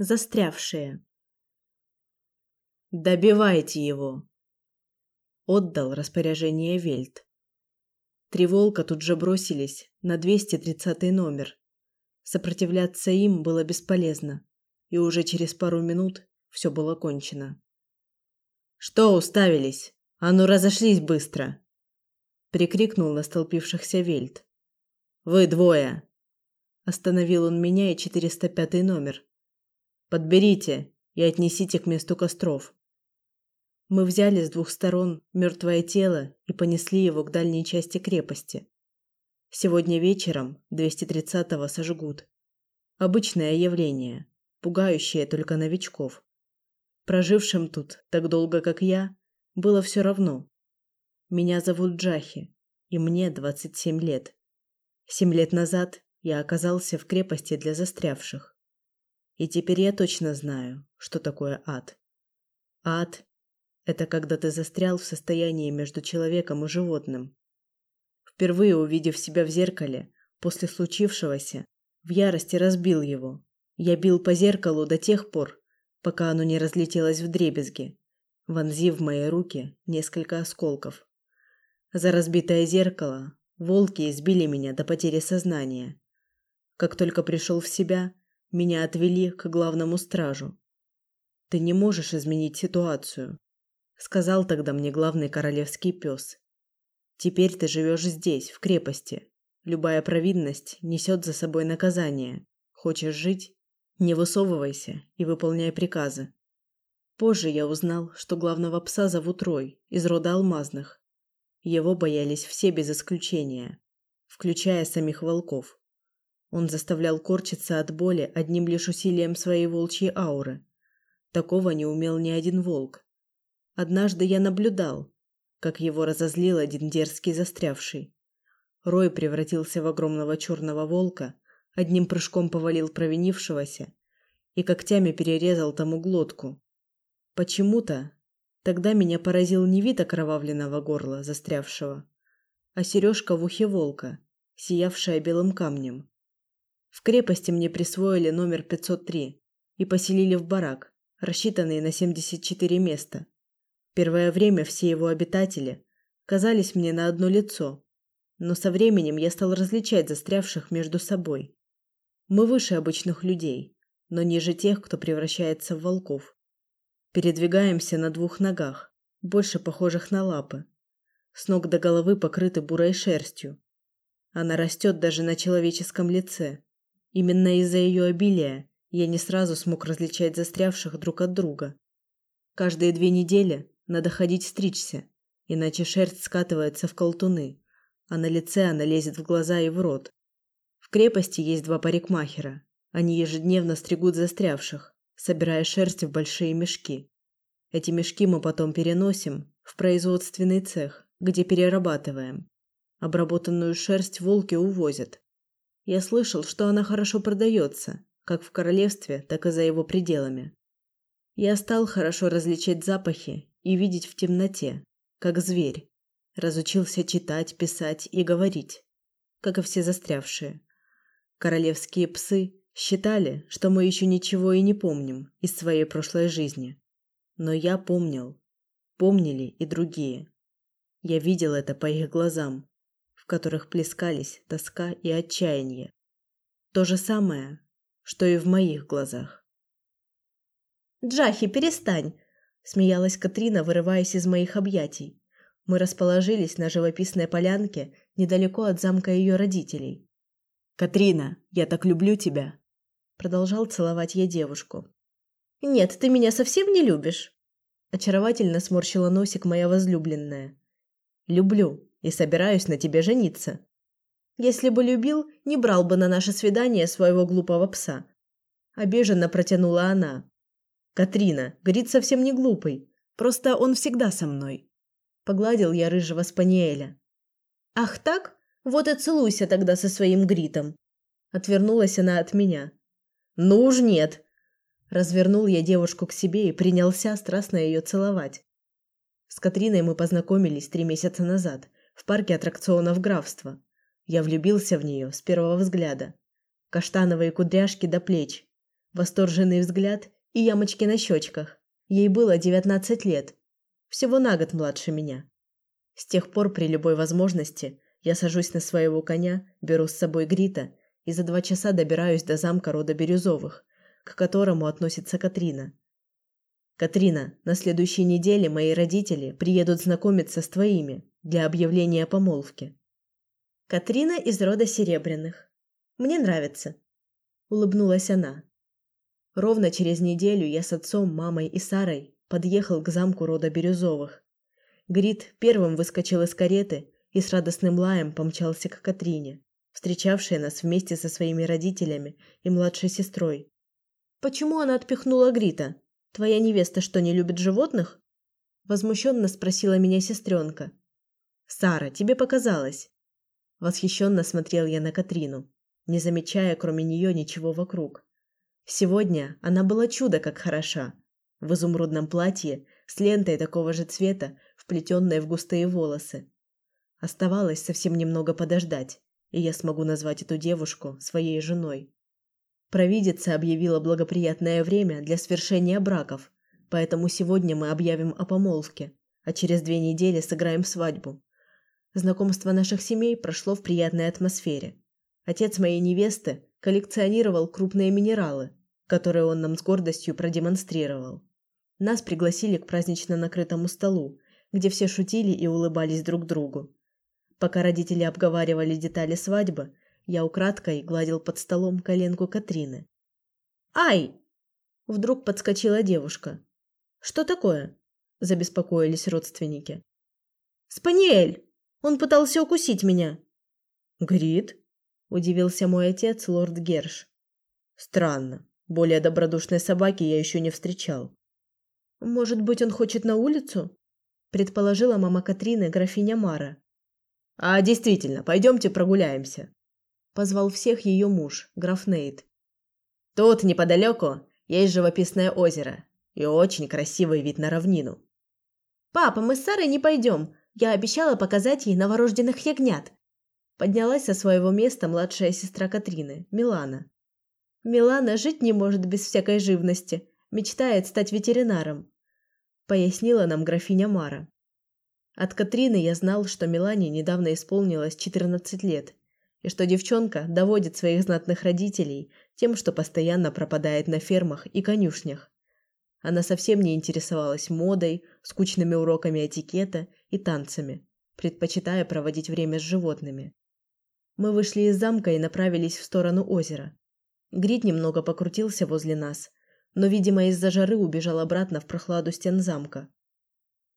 Застрявшие. Добивайте его. Отдал распоряжение Вельт. Три волка тут же бросились на 230 номер. Сопротивляться им было бесполезно, и уже через пару минут все было кончено. Что уставились? А ну разошлись быстро, прикрикнул на столпившихся Вельт. Вы двое. Остановил он меня и 405 номер. Подберите и отнесите к месту костров. Мы взяли с двух сторон мертвое тело и понесли его к дальней части крепости. Сегодня вечером 230-го сожгут. Обычное явление, пугающее только новичков. Прожившим тут так долго, как я, было все равно. Меня зовут Джахи, и мне 27 лет. Семь лет назад я оказался в крепости для застрявших. И теперь я точно знаю, что такое ад. Ад – это когда ты застрял в состоянии между человеком и животным. Впервые увидев себя в зеркале, после случившегося, в ярости разбил его. Я бил по зеркалу до тех пор, пока оно не разлетелось в дребезги, вонзив в мои руки несколько осколков. За разбитое зеркало волки избили меня до потери сознания. Как только пришел в себя, меня отвели к главному стражу. Ты не можешь изменить ситуацию, сказал тогда мне главный королевский пес. Теперь ты живешь здесь, в крепости. Любая провинность несет за собой наказание. Хочешь жить? Не высовывайся и выполняй приказы. Позже я узнал, что главного пса зовут Рой, из рода алмазных. Его боялись все без исключения, включая самих волков. Он заставлял корчиться от боли одним лишь усилием своей волчьей ауры. Такого не умел ни один волк. Однажды я наблюдал, как его разозлил один дерзкий застрявший. Рой превратился в огромного черного волка, одним прыжком повалил провинившегося и когтями перерезал тому глотку. Почему-то тогда меня поразил не вид окровавленного горла застрявшего, а сережка в ухе волка, сиявшая белым камнем. В крепости мне присвоили номер 503 и поселили в барак, рассчитанный на 74 места. Первое время все его обитатели казались мне на одно лицо, но со временем я стал различать застрявших между собой. Мы выше обычных людей, но ниже тех, кто превращается в волков. Передвигаемся на двух ногах, больше похожих на лапы. С ног до головы покрыты бурой шерстью. Она растет даже на человеческом лице. Именно из-за ее обилия я не сразу смог различать застрявших друг от друга. Каждые две недели надо ходить стричься, иначе шерсть скатывается в колтуны, а на лице она лезет в глаза и в рот. В крепости есть два парикмахера. Они ежедневно стригут застрявших, собирая шерсть в большие мешки. Эти мешки мы потом переносим в производственный цех, где перерабатываем. Обработанную шерсть волки увозят, я слышал, что она хорошо продается, как в королевстве, так и за его пределами. Я стал хорошо различать запахи и видеть в темноте, как зверь. Разучился читать, писать и говорить, как и все застрявшие. Королевские псы считали, что мы еще ничего и не помним из своей прошлой жизни. Но я помнил. Помнили и другие. Я видел это по их глазам, которых плескались тоска и отчаяние. То же самое, что и в моих глазах. «Джахи, перестань!» – смеялась Катрина, вырываясь из моих объятий. Мы расположились на живописной полянке недалеко от замка ее родителей. «Катрина, я так люблю тебя!» – продолжал целовать я девушку. «Нет, ты меня совсем не любишь!» Очаровательно сморщила носик моя возлюбленная. «Люблю, и собираюсь на тебе жениться. Если бы любил, не брал бы на наше свидание своего глупого пса. Обиженно протянула она. Катрина, Грит совсем не глупый, просто он всегда со мной. Погладил я рыжего спаниеля. Ах так? Вот и целуйся тогда со своим Гритом. Отвернулась она от меня. Ну уж нет. Развернул я девушку к себе и принялся страстно ее целовать. С Катриной мы познакомились три месяца назад в парке аттракционов графства. Я влюбился в нее с первого взгляда. Каштановые кудряшки до плеч, восторженный взгляд и ямочки на щечках. Ей было 19 лет, всего на год младше меня. С тех пор при любой возможности я сажусь на своего коня, беру с собой Грита и за два часа добираюсь до замка рода Бирюзовых, к которому относится Катрина. Катрина, на следующей неделе мои родители приедут знакомиться с твоими для объявления помолвки. Катрина из рода Серебряных. Мне нравится, улыбнулась она. Ровно через неделю я с отцом, мамой и Сарой подъехал к замку рода Бирюзовых. Грит первым выскочил из кареты и с радостным лаем помчался к Катрине, встречавшей нас вместе со своими родителями и младшей сестрой. Почему она отпихнула Грита? Твоя невеста что, не любит животных? возмущенно спросила меня сестренка. Сара, тебе показалось. Восхищенно смотрел я на Катрину, не замечая кроме нее ничего вокруг. Сегодня она была чудо как хороша, в изумрудном платье с лентой такого же цвета, вплетенной в густые волосы. Оставалось совсем немного подождать, и я смогу назвать эту девушку своей женой. Провидица объявила благоприятное время для свершения браков, поэтому сегодня мы объявим о помолвке, а через две недели сыграем свадьбу. Знакомство наших семей прошло в приятной атмосфере. Отец моей невесты коллекционировал крупные минералы, которые он нам с гордостью продемонстрировал. Нас пригласили к празднично накрытому столу, где все шутили и улыбались друг другу. Пока родители обговаривали детали свадьбы, я украдкой гладил под столом коленку Катрины. «Ай!» Вдруг подскочила девушка. «Что такое?» Забеспокоились родственники. «Спаниель! Он пытался укусить меня!» «Грит?» Удивился мой отец, лорд Герш. «Странно. Более добродушной собаки я еще не встречал. Может быть, он хочет на улицу? предположила мама Катрины, графиня Мара. А действительно, пойдемте прогуляемся, позвал всех ее муж, граф Нейт. Тут неподалеку есть живописное озеро и очень красивый вид на равнину. Папа, мы с Сарой не пойдем. Я обещала показать ей новорожденных ягнят. Поднялась со своего места младшая сестра Катрины, Милана. Милана жить не может без всякой живности, мечтает стать ветеринаром, пояснила нам графиня Мара. От Катрины я знал, что Милане недавно исполнилось 14 лет, и что девчонка доводит своих знатных родителей тем, что постоянно пропадает на фермах и конюшнях. Она совсем не интересовалась модой, скучными уроками этикета и танцами, предпочитая проводить время с животными. Мы вышли из замка и направились в сторону озера. Грит немного покрутился возле нас, но, видимо, из-за жары убежал обратно в прохладу стен замка.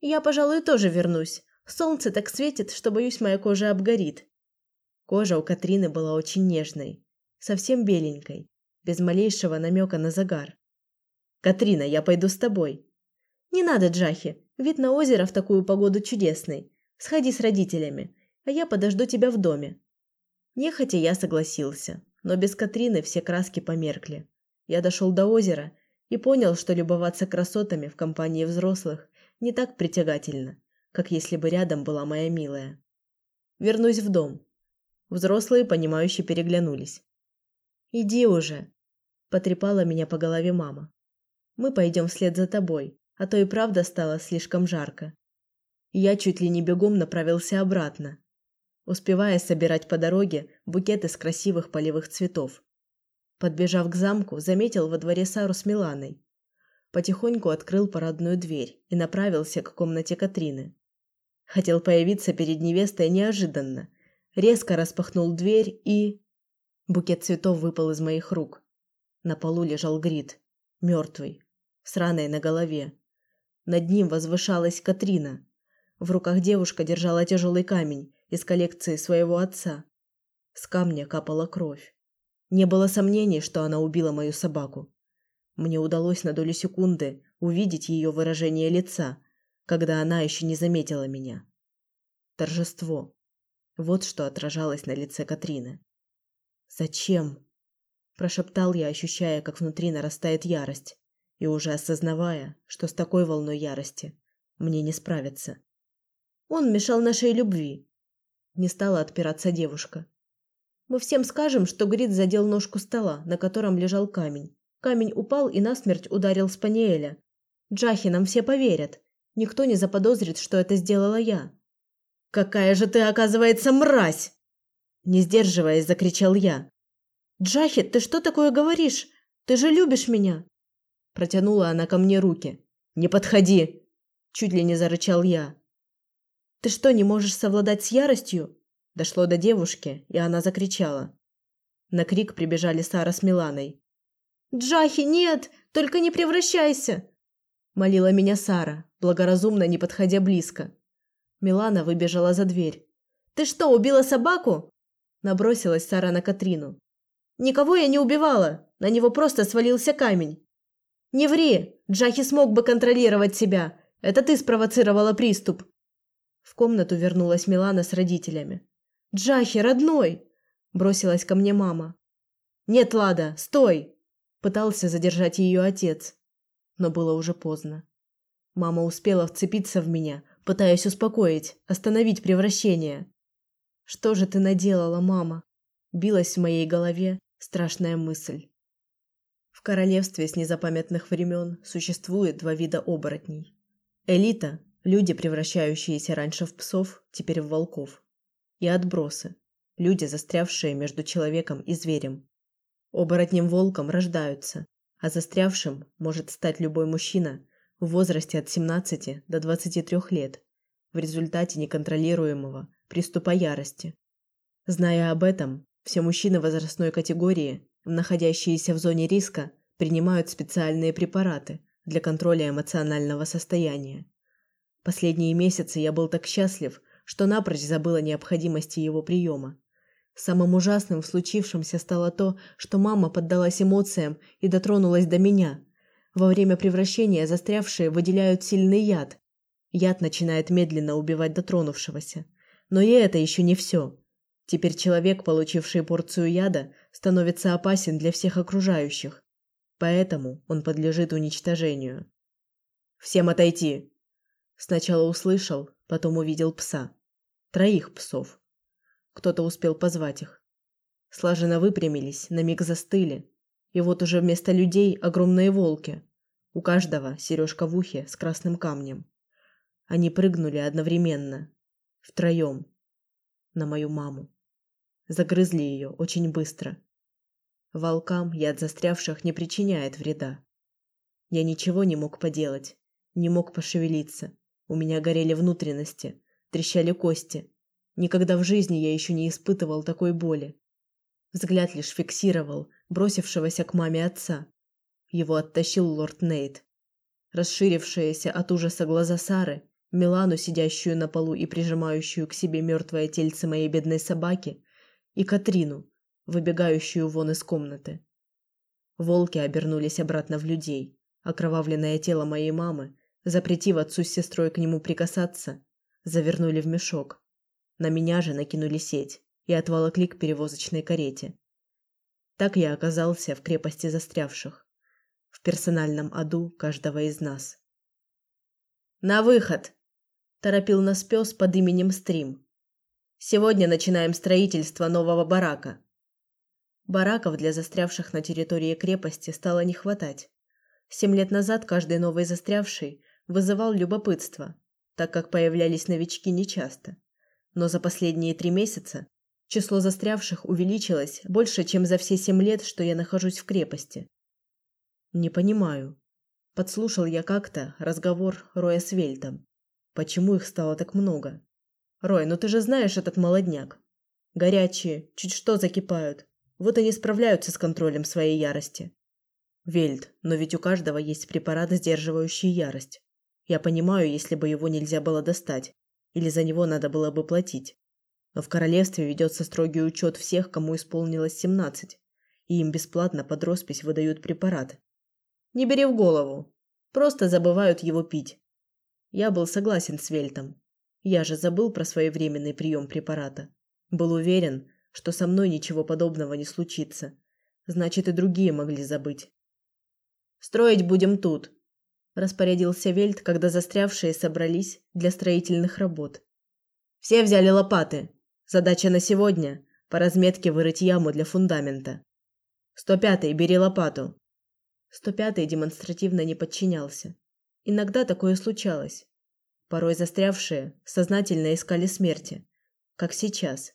Я, пожалуй, тоже вернусь. Солнце так светит, что боюсь, моя кожа обгорит. Кожа у Катрины была очень нежной, совсем беленькой, без малейшего намека на загар. Катрина, я пойду с тобой. Не надо, Джахи. Вид на озеро в такую погоду чудесный. Сходи с родителями, а я подожду тебя в доме. Нехотя я согласился, но без Катрины все краски померкли. Я дошел до озера и понял, что любоваться красотами в компании взрослых не так притягательно, как если бы рядом была моя милая. Вернусь в дом. Взрослые, понимающие, переглянулись. Иди уже, потрепала меня по голове мама. Мы пойдем вслед за тобой, а то и правда стало слишком жарко. Я чуть ли не бегом направился обратно, успевая собирать по дороге букет из красивых полевых цветов. Подбежав к замку, заметил во дворе Сару с Миланой. Потихоньку открыл парадную дверь и направился к комнате Катрины. Хотел появиться перед невестой неожиданно. Резко распахнул дверь и... Букет цветов выпал из моих рук. На полу лежал Грит, мертвый, с раной на голове. Над ним возвышалась Катрина. В руках девушка держала тяжелый камень из коллекции своего отца. С камня капала кровь. Не было сомнений, что она убила мою собаку. Мне удалось на долю секунды увидеть ее выражение лица, когда она еще не заметила меня. Торжество. Вот что отражалось на лице Катрины. Зачем? прошептал я, ощущая, как внутри нарастает ярость, и уже осознавая, что с такой волной ярости мне не справиться. Он мешал нашей любви. Не стала отпираться девушка. Мы всем скажем, что Грит задел ножку стола, на котором лежал камень, Камень упал и насмерть ударил Спаниеля. Джахи нам все поверят. Никто не заподозрит, что это сделала я. Какая же ты, оказывается, мразь! Не сдерживаясь, закричал я. Джахи, ты что такое говоришь? Ты же любишь меня. Протянула она ко мне руки. Не подходи, чуть ли не зарычал я. Ты что, не можешь совладать с яростью? Дошло до девушки, и она закричала. На крик прибежали Сара с Миланой. «Джахи, нет! Только не превращайся!» Молила меня Сара, благоразумно не подходя близко. Милана выбежала за дверь. «Ты что, убила собаку?» Набросилась Сара на Катрину. «Никого я не убивала. На него просто свалился камень». «Не ври! Джахи смог бы контролировать себя. Это ты спровоцировала приступ». В комнату вернулась Милана с родителями. «Джахи, родной!» Бросилась ко мне мама. «Нет, Лада, стой!» Пытался задержать ее отец. Но было уже поздно. Мама успела вцепиться в меня, пытаясь успокоить, остановить превращение. «Что же ты наделала, мама?» Билась в моей голове страшная мысль. В королевстве с незапамятных времен существует два вида оборотней. Элита – люди, превращающиеся раньше в псов, теперь в волков. И отбросы люди, застрявшие между человеком и зверем. Оборотнем-волком рождаются, а застрявшим может стать любой мужчина в возрасте от 17 до 23 лет в результате неконтролируемого приступа ярости. Зная об этом, все мужчины возрастной категории, находящиеся в зоне риска, принимают специальные препараты для контроля эмоционального состояния. Последние месяцы я был так счастлив, что напрочь забыл о необходимости его приема. Самым ужасным в случившемся стало то, что мама поддалась эмоциям и дотронулась до меня. Во время превращения застрявшие выделяют сильный яд. Яд начинает медленно убивать дотронувшегося. Но и это еще не все. Теперь человек, получивший порцию яда, становится опасен для всех окружающих. Поэтому он подлежит уничтожению. «Всем отойти!» Сначала услышал, потом увидел пса. Троих псов. Кто-то успел позвать их. Слаженно выпрямились, на миг застыли. И вот уже вместо людей огромные волки. У каждого сережка в ухе с красным камнем. Они прыгнули одновременно. Втроем. На мою маму. Загрызли ее очень быстро. Волкам яд застрявших не причиняет вреда. Я ничего не мог поделать. Не мог пошевелиться. У меня горели внутренности. Трещали кости. Никогда в жизни я еще не испытывал такой боли. Взгляд лишь фиксировал бросившегося к маме отца. Его оттащил лорд Нейт. Расширившиеся от ужаса глаза Сары, Милану, сидящую на полу и прижимающую к себе мертвое тельце моей бедной собаки, и Катрину, выбегающую вон из комнаты. Волки обернулись обратно в людей. Окровавленное тело моей мамы, запретив отцу с сестрой к нему прикасаться, завернули в мешок. На меня же накинули сеть и отволокли к перевозочной карете. Так я оказался в крепости застрявших, в персональном аду каждого из нас. «На выход!» – торопил нас пес под именем Стрим. «Сегодня начинаем строительство нового барака». Бараков для застрявших на территории крепости стало не хватать. Семь лет назад каждый новый застрявший вызывал любопытство, так как появлялись новички нечасто но за последние три месяца число застрявших увеличилось больше, чем за все семь лет, что я нахожусь в крепости. Не понимаю. Подслушал я как-то разговор Роя с Вельтом. Почему их стало так много? Рой, ну ты же знаешь этот молодняк. Горячие, чуть что закипают. Вот они справляются с контролем своей ярости. Вельт, но ведь у каждого есть препарат, сдерживающий ярость. Я понимаю, если бы его нельзя было достать или за него надо было бы платить. Но в королевстве ведется строгий учет всех, кому исполнилось 17, и им бесплатно под роспись выдают препарат. Не бери в голову, просто забывают его пить. Я был согласен с Вельтом. Я же забыл про своевременный прием препарата. Был уверен, что со мной ничего подобного не случится. Значит, и другие могли забыть. Строить будем тут, распорядился Вельт, когда застрявшие собрались для строительных работ. Все взяли лопаты. Задача на сегодня по разметке вырыть яму для фундамента. 105-й, бери лопату. 105-й демонстративно не подчинялся. Иногда такое случалось. Порой застрявшие сознательно искали смерти, как сейчас.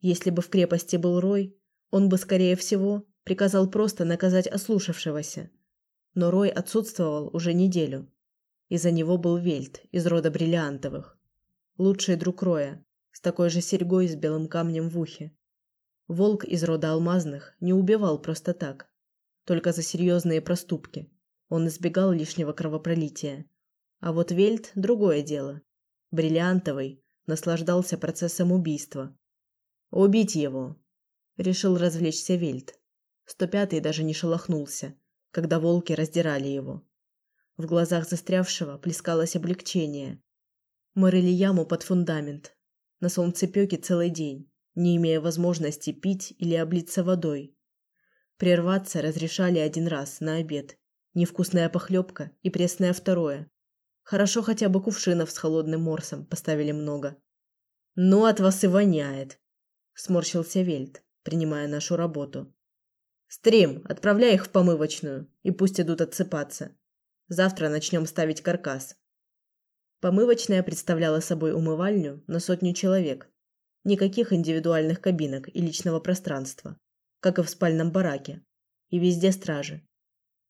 Если бы в крепости был Рой, он бы, скорее всего, приказал просто наказать ослушавшегося. Но Рой отсутствовал уже неделю. Из-за него был Вельт из рода бриллиантовых. Лучший друг Роя, с такой же серьгой с белым камнем в ухе. Волк из рода алмазных не убивал просто так, только за серьезные проступки. Он избегал лишнего кровопролития. А вот Вельт – другое дело. Бриллиантовый наслаждался процессом убийства. «Убить его!» – решил развлечься Вельт. 105-й даже не шелохнулся, когда волки раздирали его. В глазах застрявшего плескалось облегчение. Мы рыли яму под фундамент, на солнцепёке целый день, не имея возможности пить или облиться водой. Прерваться разрешали один раз на обед. Невкусная похлебка и пресное второе. Хорошо хотя бы кувшинов с холодным морсом поставили много. Ну от вас и воняет, сморщился Вельт, принимая нашу работу. Стрим, отправляй их в помывочную и пусть идут отсыпаться. Завтра начнем ставить каркас. Помывочная представляла собой умывальню на сотню человек. Никаких индивидуальных кабинок и личного пространства, как и в спальном бараке. И везде стражи.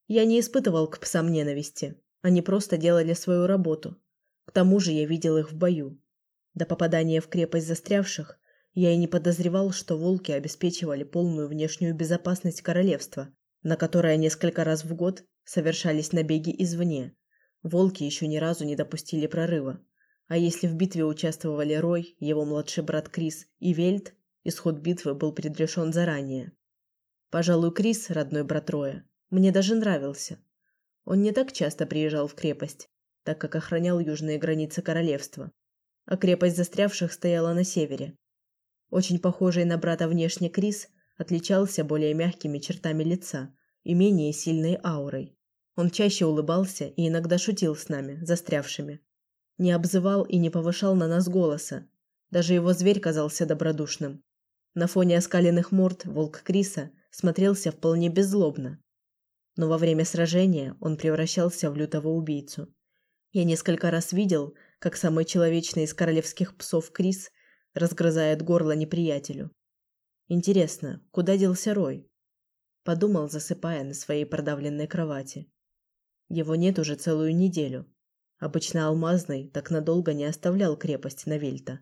Я не испытывал к псам ненависти. Они просто делали свою работу. К тому же я видел их в бою. До попадания в крепость застрявших я и не подозревал, что волки обеспечивали полную внешнюю безопасность королевства, на которое несколько раз в год совершались набеги извне, Волки еще ни разу не допустили прорыва. А если в битве участвовали Рой, его младший брат Крис и Вельт, исход битвы был предрешен заранее. Пожалуй, Крис, родной брат Роя, мне даже нравился. Он не так часто приезжал в крепость, так как охранял южные границы королевства, а крепость застрявших стояла на севере. Очень похожий на брата внешне Крис отличался более мягкими чертами лица и менее сильной аурой. Он чаще улыбался и иногда шутил с нами, застрявшими. Не обзывал и не повышал на нас голоса. Даже его зверь казался добродушным. На фоне оскаленных морд волк Криса смотрелся вполне беззлобно. Но во время сражения он превращался в лютого убийцу. Я несколько раз видел, как самый человечный из королевских псов Крис разгрызает горло неприятелю. Интересно, куда делся Рой? Подумал, засыпая на своей продавленной кровати. Его нет уже целую неделю. Обычно Алмазный так надолго не оставлял крепость Навельта.